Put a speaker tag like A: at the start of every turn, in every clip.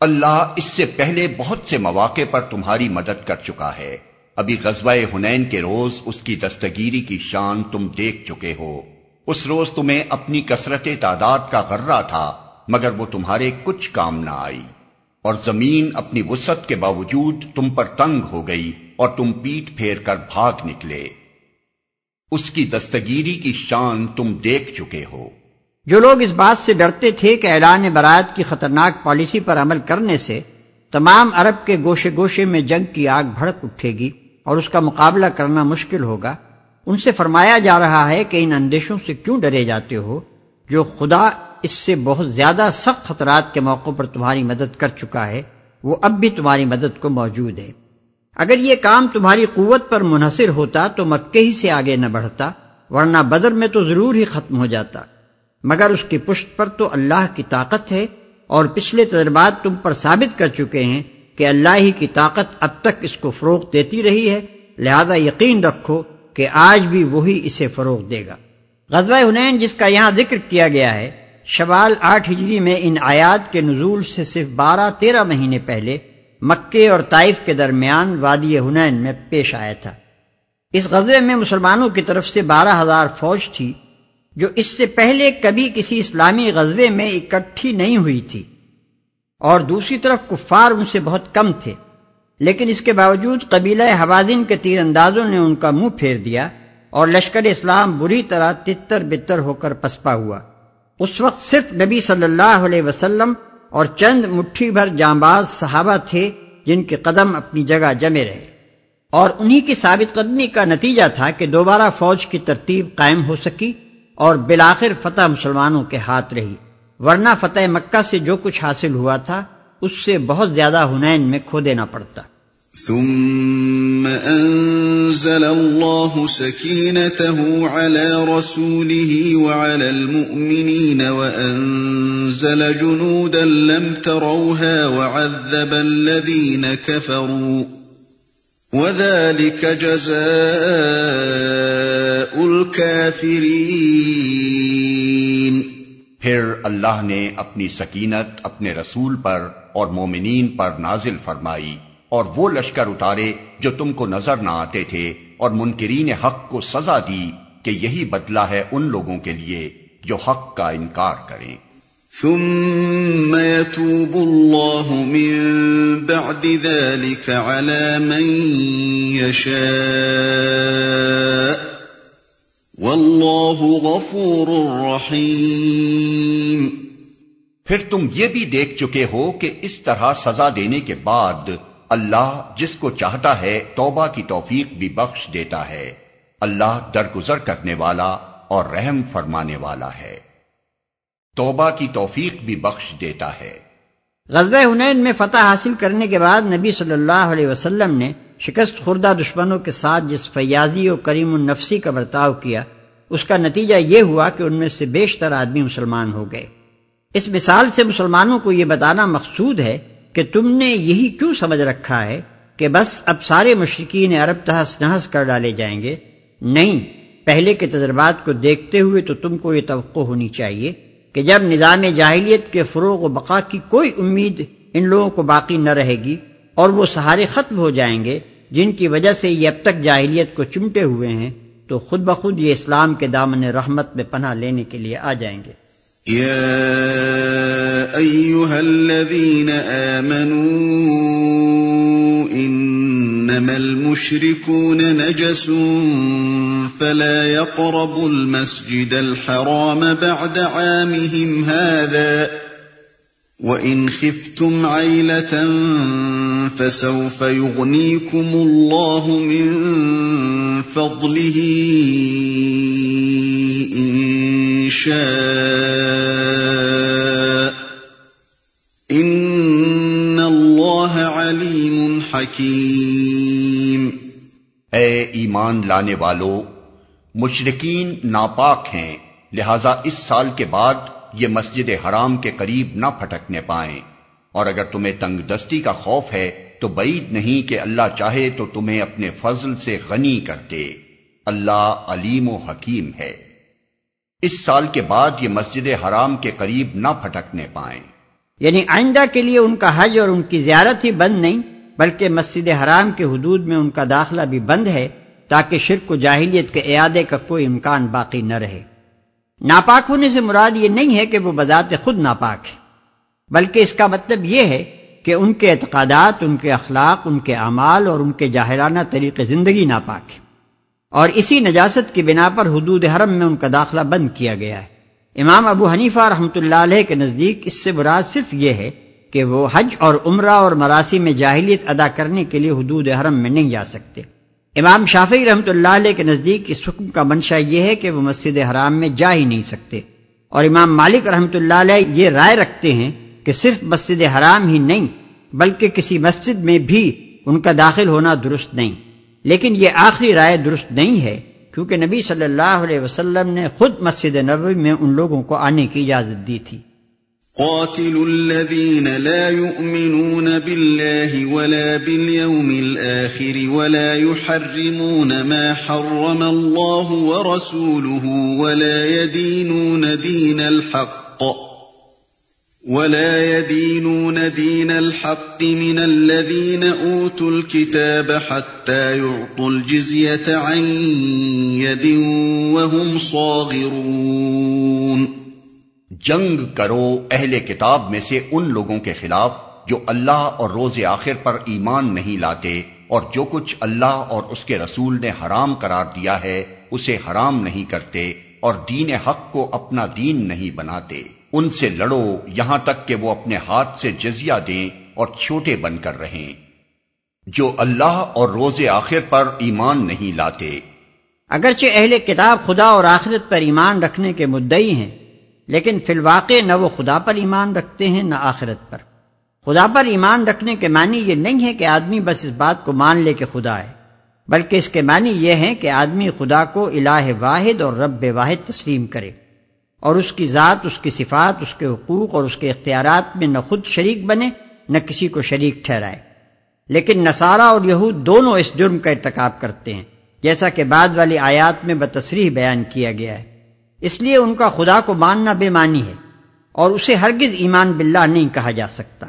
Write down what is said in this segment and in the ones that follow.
A: اللہ اس سے پہلے بہت سے مواقع پر تمہاری مدد کر چکا ہے۔ ابھی غزوہ ہنین کے روز اس کی دستگیری کی شان تم دیکھ چکے ہو۔ اس روز تمہیں اپنی کثرت تعداد کا غرہ تھا، مگر وہ تمہارے کچھ کام نہ آئی۔ اور زمین اپنی وسط کے باوجود تم پر تنگ ہو گئی اور تم پیٹ پھیر کر بھاگ نکلے۔ اس کی دستگیری کی شان تم دیکھ چکے ہو۔
B: جو لوگ اس بات سے ڈرتے تھے کہ اعلان برات کی خطرناک پالیسی پر عمل کرنے سے تمام عرب کے گوشے گوشے میں جنگ کی آگ بھڑک اٹھے گی اور اس کا مقابلہ کرنا مشکل ہوگا، ان سے فرمایا جا رہا ہے کہ ان اندیشوں سے کیوں ڈرے جاتے ہو؟ جو خدا اس سے بہت زیادہ سخت خطرات کے موقع پر تمہاری مدد کر چکا ہے، وہ اب بھی تمہاری مدد کو موجود ہے۔ اگر یہ کام تمہاری قوت پر منحصر ہوتا تو مکے ہی سے آگے نہ بڑھتا، ورنہ بدر میں تو ضرور ہی ختم ہو جاتا۔ مگر اس کی پشت پر تو اللہ کی طاقت ہے اور پچھلے تجربات تم پر ثابت کر چکے ہیں کہ اللہ ہی کی طاقت اب تک اس کو فروغ دیتی رہی ہے۔ لہذا یقین رکھو کہ آج بھی وہی اسے فروغ دے گا۔ غزوہ حنین جس کا یہاں ذکر کیا گیا ہے، شوال آٹھ ہجری میں ان آیات کے نزول سے صرف بارہ تیرہ مہینے پہلے مکے اور طائف کے درمیان وادی ہنین میں پیش آیا تھا۔ اس غزوے میں مسلمانوں کی طرف سے بارہ ہزار فوج تھی۔ جو اس سے پہلے کبھی کسی اسلامی غزبے میں اکٹھی نہیں ہوئی تھی۔ اور دوسری طرف کفار ان سے بہت کم تھے۔ لیکن اس کے باوجود قبیلہ حوازن کے تیر اندازوں نے ان کا منہ پھیر دیا اور لشکر اسلام بری طرح تتر بتر ہو کر پسپا ہوا۔ اس وقت صرف نبی صلی اللہ علیہ وسلم اور چند مٹھی بھر جانباز صحابہ تھے جن کے قدم اپنی جگہ جمے رہے۔ اور انہی کی ثابت قدمی کا نتیجہ تھا کہ دوبارہ فوج کی ترتیب قائم ہو سکی۔ اور بالآخر فتح مسلمانوں کے ہاتھ رہی۔ ورنہ فتح مکہ سے جو کچھ حاصل ہوا تھا، اس سے بہت زیادہ ہنین میں کھو دینا پڑتا۔
C: ثم انزل الله سكينته على رسوله وعلى المؤمنين وانزل جنودا لم تروها وعذب الذين كفروا وذلك جزاء الكافرين
A: پھر اللہ نے اپنی سکینت اپنے رسول پر اور مومنین پر نازل فرمائی اور وہ لشکر اتارے جو تم کو نظر نہ آتے تھے اور منکرین حق کو سزا دی کہ یہی بدلہ ہے ان لوگوں کے لیے جو حق کا انکار کریں۔
C: ثم يتوب الله من بعد ذلك على من يشاء۔ والله غفور رحيم
A: پھر تم یہ بھی دیکھ چکے ہو کہ اس طرح سزا دینے کے بعد اللہ جس کو چاہتا ہے توبہ کی توفیق بھی بخش دیتا ہے۔ اللہ درگزر کرنے والا اور رحم فرمانے والا ہے۔ توبہ کی توفیق بھی بخش دیتا ہے۔
B: غزب حنین میں فتح حاصل کرنے کے بعد نبی صلی اللہ علیہ وسلم نے شکست خوردہ دشمنوں کے ساتھ جس فیاضی و کریم النفسی کا برتاؤ کیا، اس کا نتیجہ یہ ہوا کہ ان میں سے بیشتر آدمی مسلمان ہو گئے۔ اس مثال سے مسلمانوں کو یہ بتانا مقصود ہے کہ تم نے یہی کیوں سمجھ رکھا ہے کہ بس اب سارے مشرقین عرب تحس نحس کر ڈالے جائیں گے؟ نہیں، پہلے کے تجربات کو دیکھتے ہوئے تو تم کو یہ توقع ہونی چاہیے کہ جب نظام جاہلیت کے فروغ و بقا کی کوئی امید ان لوگوں کو باقی نہ رہے گی اور وہ سہارے ختم ہو جائیں گے، جن کی وجہ سے یہ اب تک جاہلیت کو چمٹے ہوئے ہیں، تو خود بخود یہ اسلام کے دامن رحمت میں پناہ لینے کے لیے آ جائیں گے۔
C: يا أيها الذين آمنوا إنما المشركون نجس فلا يقربوا المسجد الحرام بعد عامهم هذا وإن خفتم عيلة فسوف يغنيكم الله من فضله إن شاء. حكيم.
A: اے ایمان لانے والو مشرقین ناپاک ہیں، لہذا اس سال کے بعد یہ مسجد حرام کے قریب نہ پھٹکنے پائیں۔ اور اگر تمہیں تنگ دستی کا خوف ہے تو بعید نہیں کہ اللہ چاہے تو تمہیں اپنے فضل سے غنی کر دے اللہ علیم و حکیم ہے۔ اس سال کے بعد یہ مسجد حرام کے قریب نہ پھٹکنے پائیں۔
B: یعنی آئندہ کے لیے ان کا حج اور ان کی زیارت ہی بند نہیں، بلکہ مسجد حرام کے حدود میں ان کا داخلہ بھی بند ہے، تاکہ شرک و جاہلیت کے اعادے کا کوئی امکان باقی نہ رہے۔ ناپاک ہونے سے مراد یہ نہیں ہے کہ وہ بذات خود ناپاک ہے۔ بلکہ اس کا مطلب یہ ہے کہ ان کے اعتقادات، ان کے اخلاق، ان کے اعمال اور ان کے جاہرانہ طریقے زندگی ناپاک ہے اور اسی نجاست کی بنا پر حدود حرم میں ان کا داخلہ بند کیا گیا ہے۔ امام ابو حنیفہ رحمۃ اللہ علیہ کے نزدیک اس سے براد صرف یہ ہے کہ وہ حج اور عمرہ اور مراسی میں جاہلیت ادا کرنے کے لیے حدود حرم میں نہیں جا سکتے۔ امام شافی رحمۃ اللہ علیہ کے نزدیک اس حکم کا منشا یہ ہے کہ وہ مسجد حرام میں جا ہی نہیں سکتے۔ اور امام مالک رحمۃ اللہ علیہ یہ رائے رکھتے ہیں کہ صرف مسجد حرام ہی نہیں، بلکہ کسی مسجد میں بھی ان کا داخل ہونا درست نہیں۔ لیکن یہ آخری رائے درست نہیں ہے، کیونکہ نبی صلی اللہ علیہ وسلم نے خود مسجد نبوی میں ان لوگوں کو آنے کی اجازت دی تھی۔
C: قاتل الذين لا يؤمنون بالله ولا باليوم الآخر ولا يحرمون ما حرم الله ورسوله ولا يدينون دين الحق۔ ولا يدينون دين الحق من الذين أوتوا الكتاب حتى يعطوا الجزية عن يد وهم صاغرون
A: جنگ کرو اہل کتاب میں سے ان لوگوں کے خلاف جو اللہ اور روز آخر پر ایمان نہیں لاتے اور جو کچھ اللہ اور اس کے رسول نے حرام قرار دیا ہے، اسے حرام نہیں کرتے اور دین حق کو اپنا دین نہیں بناتے۔ ان سے لڑو، یہاں تک کہ وہ اپنے ہاتھ سے جزیہ دیں اور چھوٹے بن کر رہیں۔ جو اللہ اور روز آخر پر ایمان نہیں لاتے۔
B: اگرچہ اہل کتاب خدا اور آخرت پر ایمان رکھنے کے مدعی ہیں، لیکن فی الواقع نہ وہ خدا پر ایمان رکھتے ہیں، نہ آخرت پر۔ خدا پر ایمان رکھنے کے معنی یہ نہیں ہے کہ آدمی بس اس بات کو مان لے کہ خدا ہے، بلکہ اس کے معنی یہ ہے کہ آدمی خدا کو الہ واحد اور رب واحد تسلیم کرے۔ اور اس کی ذات، اس کی صفات، اس کے حقوق اور اس کے اختیارات میں نہ خود شریک بنے، نہ کسی کو شریک ٹھہرائے۔ لیکن نصارہ اور یہود دونوں اس جرم کا ارتکاب کرتے ہیں، جیسا کہ بعد والی آیات میں بتصریح بیان کیا گیا ہے۔ اس لیے ان کا خدا کو ماننا بے معنی ہے اور اسے ہرگز ایمان باللہ نہیں کہا جا سکتا۔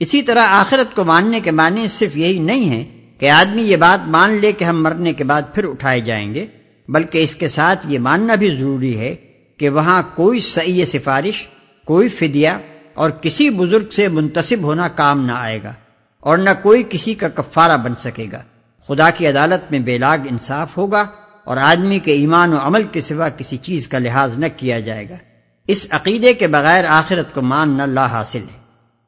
B: اسی طرح آخرت کو ماننے کے معنی صرف یہی نہیں ہے کہ آدمی یہ بات مان لے کہ ہم مرنے کے بعد پھر اٹھائے جائیں گے، بلکہ اس کے ساتھ یہ ماننا بھی ضروری ہے کہ وہاں کوئی صحیح سفارش، کوئی فدیہ اور کسی بزرگ سے منتصب ہونا کام نہ آئے گا اور نہ کوئی کسی کا کفارہ بن سکے گا۔ خدا کی عدالت میں بے لاگ انصاف ہوگا اور آدمی کے ایمان و عمل کے سوا کسی چیز کا لحاظ نہ کیا جائے گا۔ اس عقیدے کے بغیر آخرت کو مان نہ لا حاصل ہے۔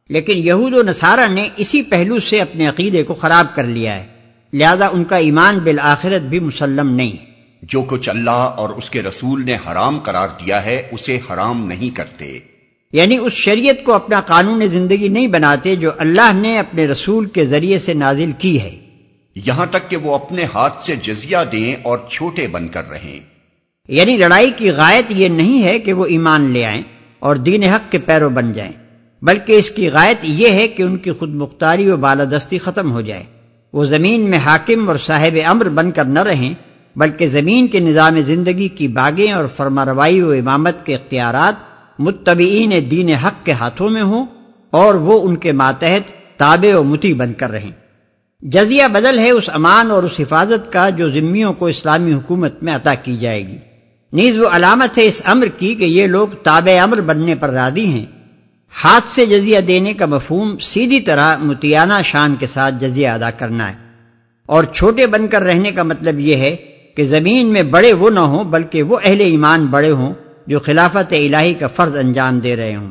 B: لیکن یہود و نصارہ نے اسی پہلو سے اپنے عقیدے کو خراب کر لیا ہے، لہذا ان کا ایمان بالآخرت بھی مسلم نہیں۔ ہے
A: جو کچھ اللہ اور اس کے رسول نے حرام قرار دیا ہے اسے حرام نہیں کرتے۔
B: یعنی اس شریعت کو اپنا قانون زندگی نہیں بناتے جو اللہ نے اپنے رسول کے ذریعے سے نازل کی ہے۔
A: یہاں تک کہ وہ اپنے ہاتھ سے جزیہ دیں اور چھوٹے بن کر رہیں۔
B: یعنی لڑائی کی غائط یہ نہیں ہے کہ وہ ایمان لے آئیں اور دین حق کے پیرو بن جائیں بلکہ اس کی غائط یہ ہے کہ ان کی خود مختاری و بالادستی ختم ہو جائے۔ وہ زمین میں حاکم اور صاحب امر بن کر نہ رہیں۔ بلکہ زمین کے نظام زندگی کی باغیں اور فرماروائی و امامت کے اختیارات متبعین دین حق کے ہاتھوں میں ہوں اور وہ ان کے ماتحت تابع و متی بن کر رہیں۔ جزیہ بدل ہے اس امان اور اس حفاظت کا جو ذمیوں کو اسلامی حکومت میں عطا کی جائے گی۔ نیز وہ علامت ہے اس امر کی کہ یہ لوگ تابع امر بننے پر رادی ہیں۔ ہاتھ سے جزیہ دینے کا مفہوم سیدھی طرح متیانہ شان کے ساتھ جزیہ ادا کرنا ہے۔ اور چھوٹے بن کر رہنے کا مطلب یہ ہے کہ زمین میں بڑے وہ نہ ہوں، بلکہ وہ اہل ایمان بڑے ہوں جو خلافت الہی کا فرض انجام دے رہے ہوں۔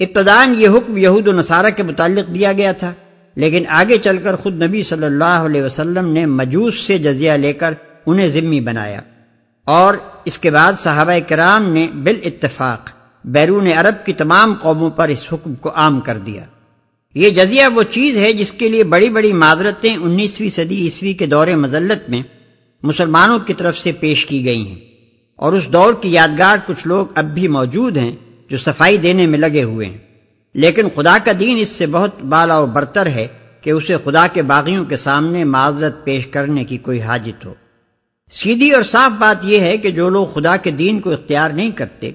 B: ابتدان یہ حکم یہود و نصارہ کے متعلق دیا گیا تھا، لیکن آگے چل کر خود نبی صلی اللہ علیہ وسلم نے مجوس سے جزیہ لے کر انہیں ذمی بنایا۔ اور اس کے بعد صحابہ کرام نے بال اتفاق بیرون عرب کی تمام قوموں پر اس حکم کو عام کر دیا۔ یہ جزیہ وہ چیز ہے جس کے لیے بڑی بڑی معذرتیں انیسویں صدی عیسوی کے دور مذلت میں مسلمانوں کی طرف سے پیش کی گئی ہیں۔ اور اس دور کی یادگار کچھ لوگ اب بھی موجود ہیں جو صفائی دینے میں لگے ہوئے ہیں۔ لیکن خدا کا دین اس سے بہت بالا و برتر ہے کہ اسے خدا کے باغیوں کے سامنے معذرت پیش کرنے کی کوئی حاجت ہو۔ سیدھی اور صاف بات یہ ہے کہ جو لوگ خدا کے دین کو اختیار نہیں کرتے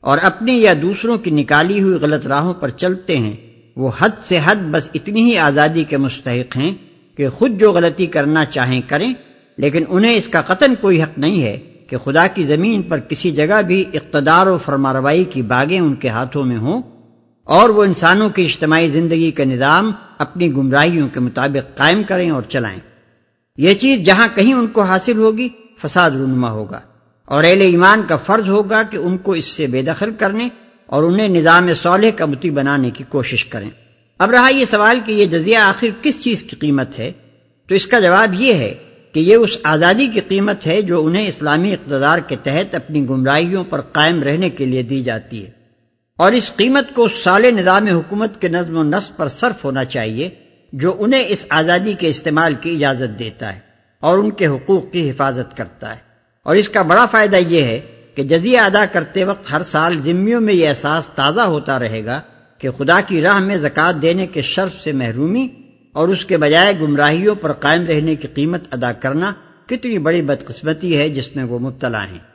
B: اور اپنی یا دوسروں کی نکالی ہوئی غلط راہوں پر چلتے ہیں، وہ حد سے حد بس اتنی ہی آزادی کے مستحق ہیں کہ خود جو غلطی کرنا چاہیں کریں لیکن انہیں اس کا قطن کوئی حق نہیں ہے کہ خدا کی زمین پر کسی جگہ بھی اقتدار و فرماروائی کی باغیں ان کے ہاتھوں میں ہوں اور وہ انسانوں کی اجتماعی زندگی کا نظام اپنی گمراہیوں کے مطابق قائم کریں اور چلائیں۔ یہ چیز جہاں کہیں ان کو حاصل ہوگی، فساد رونما ہوگا۔ اور اہل ایمان کا فرض ہوگا کہ ان کو اس سے بے دخل کرنے اور انہیں نظام صالح کا متی بنانے کی کوشش کریں۔ اب رہا یہ سوال کہ یہ جزیہ آخر کس چیز کی قیمت ہے؟ تو اس کا جواب یہ ہے کہ یہ اس آزادی کی قیمت ہے جو انہیں اسلامی اقتدار کے تحت اپنی گمراہیوں پر قائم رہنے کے لیے دی جاتی ہے۔ اور اس قیمت کو سال نظام حکومت کے نظم و نسق پر صرف ہونا چاہیے جو انہیں اس آزادی کے استعمال کی اجازت دیتا ہے اور ان کے حقوق کی حفاظت کرتا ہے۔ اور اس کا بڑا فائدہ یہ ہے کہ جزیہ ادا کرتے وقت ہر سال ذمیوں میں یہ احساس تازہ ہوتا رہے گا کہ خدا کی راہ میں زکوٰۃ دینے کے شرف سے محرومی اور اس کے بجائے گمراہیوں پر قائم رہنے کی قیمت ادا کرنا کتنی بڑی بدقسمتی ہے جس میں وہ مبتلا ہیں۔